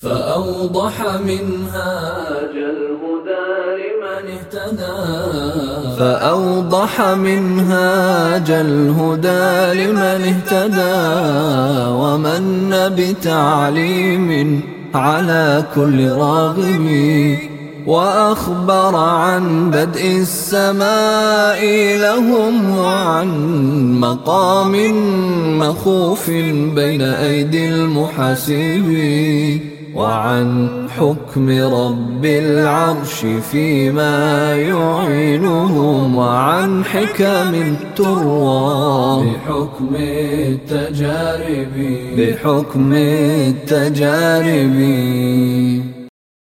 فأوضح منهاج الهدى لمن اهتدى. فأوضح منهاج الهدى لمن اهتدى. ومن بتعليم على كل راغب وأخبر عن بدء السماء لهم وعن مقام مخوف بين أيدي المحاسبين وعن حكم رب العرش فيما يعينهم وعن حكم تروى بحكم التجارب بحكم التجارب